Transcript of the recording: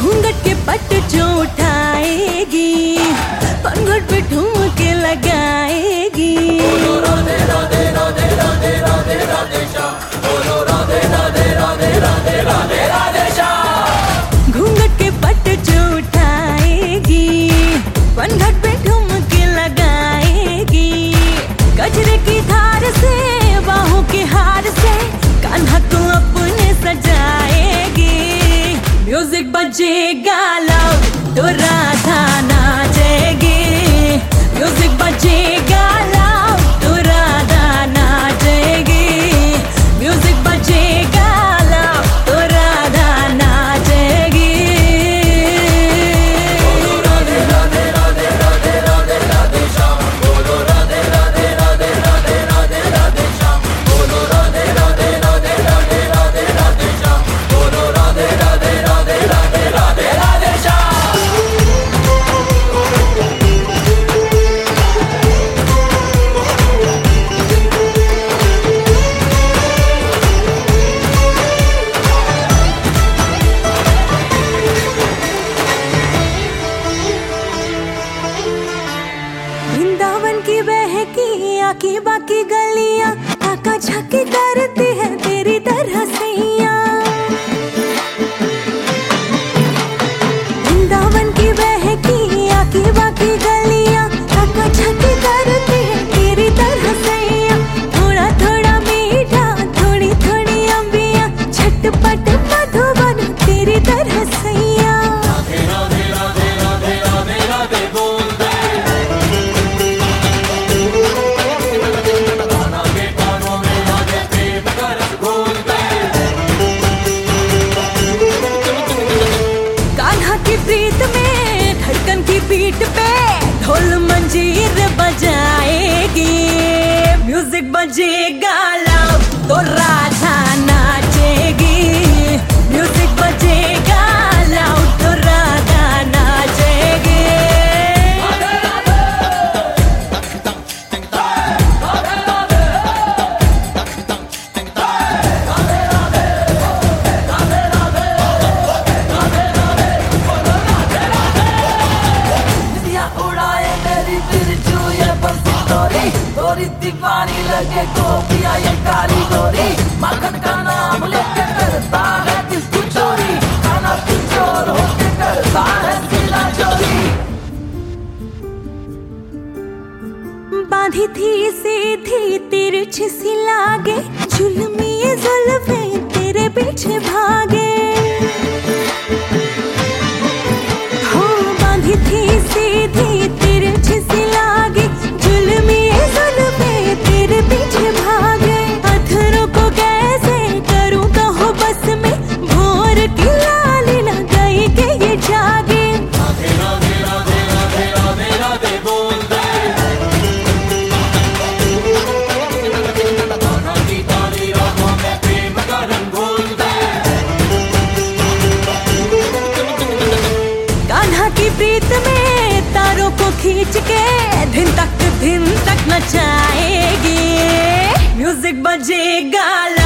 घूंघट के पट जो उठाएगी पंगट पे ठुमक लगाएगी घूंघट म्यूज़िक chiquita. म्यूज़िक बजेगा माखन का नाम लेके करता है किसकी चोरी। खाना की चोर होके करता है सिला चोरी। बांधी थी सीधी तिरछ सी लागे, झुलमी जुल्फे तेरे पीछे भागे। तक म्यूज़िक बजेगा